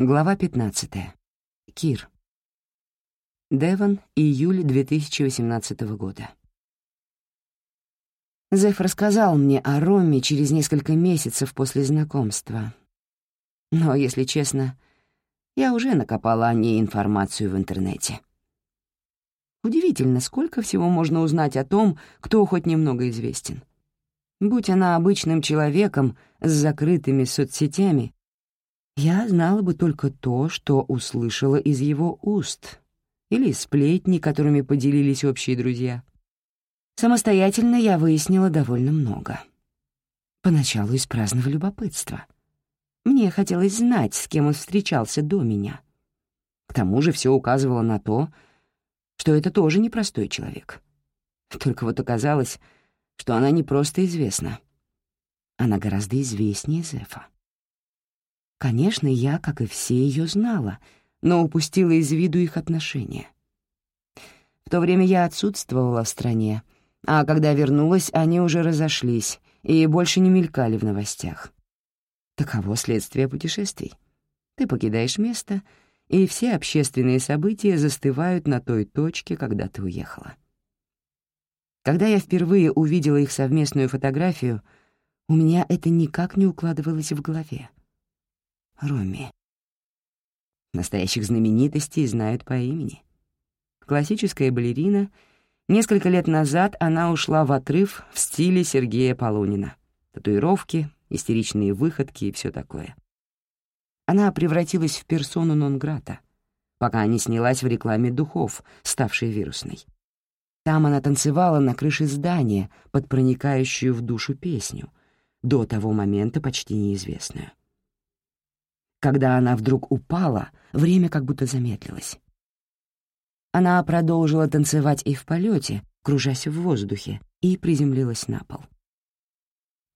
Глава 15. Кир. Девон, июль 2018 года. Зеф рассказал мне о Роме через несколько месяцев после знакомства. Но, если честно, я уже накопала о ней информацию в интернете. Удивительно, сколько всего можно узнать о том, кто хоть немного известен. Будь она обычным человеком с закрытыми соцсетями, я знала бы только то, что услышала из его уст, или сплетни, которыми поделились общие друзья. Самостоятельно я выяснила довольно много. Поначалу из праздного любопытства. Мне хотелось знать, с кем он встречался до меня. К тому же все указывало на то, что это тоже непростой человек. Только вот оказалось, что она не просто известна. Она гораздо известнее Зефа. Конечно, я, как и все, ее знала, но упустила из виду их отношения. В то время я отсутствовала в стране, а когда вернулась, они уже разошлись и больше не мелькали в новостях. Таково следствие путешествий. Ты покидаешь место, и все общественные события застывают на той точке, когда ты уехала. Когда я впервые увидела их совместную фотографию, у меня это никак не укладывалось в голове. Роми. Настоящих знаменитостей знают по имени. Классическая балерина. Несколько лет назад она ушла в отрыв в стиле Сергея Полунина. Татуировки, истеричные выходки и все такое. Она превратилась в персону нон-грата, пока не снялась в рекламе духов, ставшей вирусной. Там она танцевала на крыше здания под проникающую в душу песню, до того момента почти неизвестную. Когда она вдруг упала, время как будто замедлилось. Она продолжила танцевать и в полете, кружась в воздухе, и приземлилась на пол.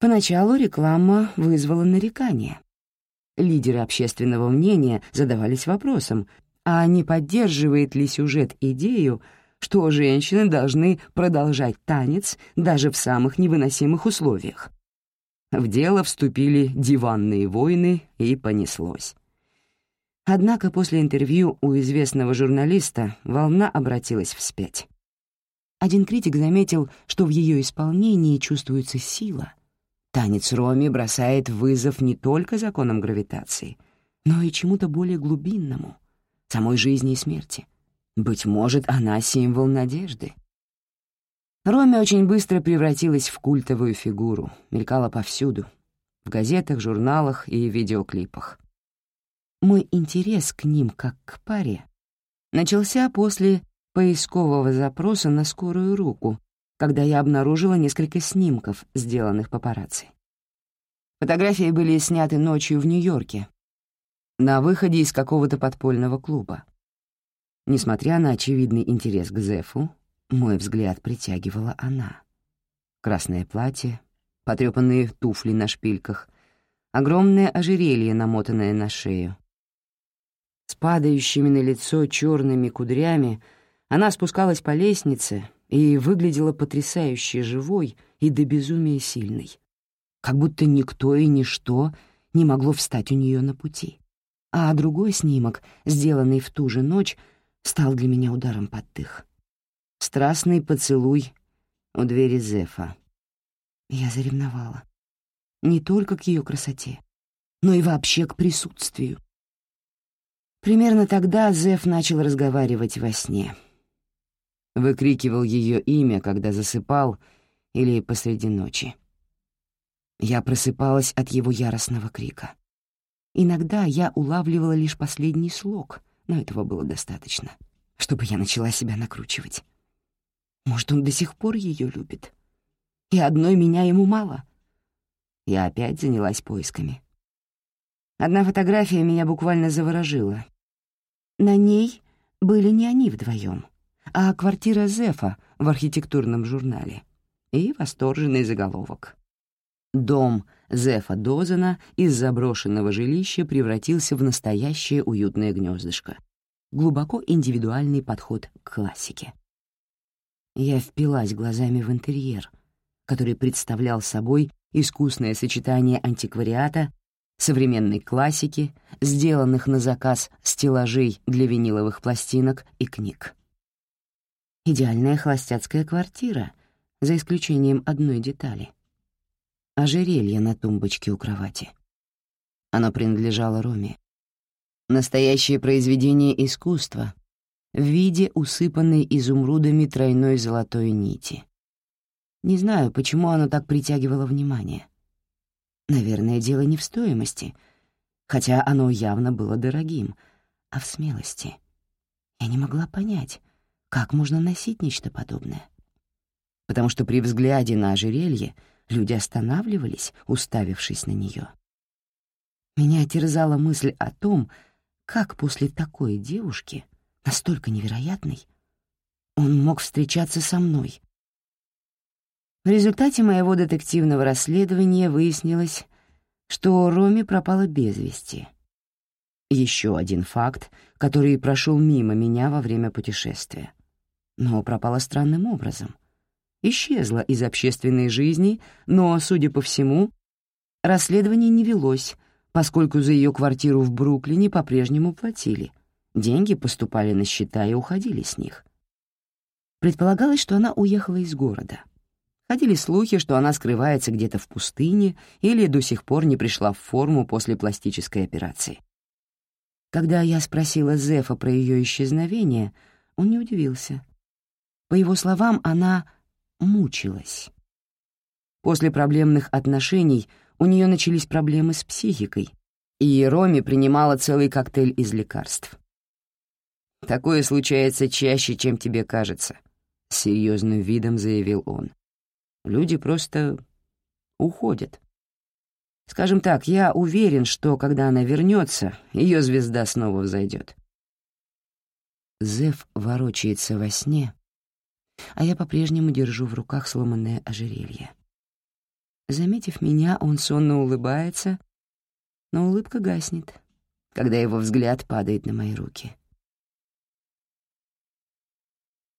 Поначалу реклама вызвала нарекания. Лидеры общественного мнения задавались вопросом, а не поддерживает ли сюжет идею, что женщины должны продолжать танец даже в самых невыносимых условиях. В дело вступили диванные войны, и понеслось. Однако после интервью у известного журналиста волна обратилась вспять. Один критик заметил, что в ее исполнении чувствуется сила. Танец Роми бросает вызов не только законам гравитации, но и чему-то более глубинному, самой жизни и смерти. Быть может, она символ надежды. Роми очень быстро превратилась в культовую фигуру, мелькала повсюду — в газетах, журналах и видеоклипах. Мой интерес к ним, как к паре, начался после поискового запроса на скорую руку, когда я обнаружила несколько снимков, сделанных папарацци. Фотографии были сняты ночью в Нью-Йорке, на выходе из какого-то подпольного клуба. Несмотря на очевидный интерес к Зефу, мой взгляд притягивала она. Красное платье, потрёпанные туфли на шпильках, огромное ожерелье, намотанное на шею. С падающими на лицо черными кудрями она спускалась по лестнице и выглядела потрясающе живой и до безумия сильной, как будто никто и ничто не могло встать у нее на пути. А другой снимок, сделанный в ту же ночь, стал для меня ударом под дых — Страстный поцелуй у двери Зефа. Я заревновала. Не только к ее красоте, но и вообще к присутствию. Примерно тогда Зеф начал разговаривать во сне. Выкрикивал ее имя, когда засыпал, или посреди ночи. Я просыпалась от его яростного крика. Иногда я улавливала лишь последний слог, но этого было достаточно, чтобы я начала себя накручивать. Может, он до сих пор ее любит? И одной меня ему мало? Я опять занялась поисками. Одна фотография меня буквально заворожила. На ней были не они вдвоем, а квартира Зефа в архитектурном журнале и восторженный заголовок. Дом Зефа Дозена из заброшенного жилища превратился в настоящее уютное гнездышко. Глубоко индивидуальный подход к классике. Я впилась глазами в интерьер, который представлял собой искусное сочетание антиквариата современной классики, сделанных на заказ стеллажей для виниловых пластинок и книг. Идеальная холостяцкая квартира, за исключением одной детали — ожерелье на тумбочке у кровати. Оно принадлежало Роме. Настоящее произведение искусства в виде усыпанной изумрудами тройной золотой нити. Не знаю, почему оно так притягивало внимание. Наверное, дело не в стоимости, хотя оно явно было дорогим, а в смелости. Я не могла понять, как можно носить нечто подобное? Потому что при взгляде на ожерелье люди останавливались, уставившись на нее. Меня терзала мысль о том, как после такой девушки, настолько невероятной, он мог встречаться со мной. В результате моего детективного расследования выяснилось, что Роми пропала без вести. Еще один факт, который прошел мимо меня во время путешествия но пропала странным образом. Исчезла из общественной жизни, но, судя по всему, расследование не велось, поскольку за ее квартиру в Бруклине по-прежнему платили. Деньги поступали на счета и уходили с них. Предполагалось, что она уехала из города. Ходили слухи, что она скрывается где-то в пустыне или до сих пор не пришла в форму после пластической операции. Когда я спросила Зефа про ее исчезновение, он не удивился. По его словам, она мучилась. После проблемных отношений у нее начались проблемы с психикой, и Роми принимала целый коктейль из лекарств. «Такое случается чаще, чем тебе кажется», — серьезным видом заявил он. «Люди просто уходят. Скажем так, я уверен, что когда она вернется, ее звезда снова взойдет. Зев ворочается во сне, а я по-прежнему держу в руках сломанное ожерелье. Заметив меня, он сонно улыбается, но улыбка гаснет, когда его взгляд падает на мои руки.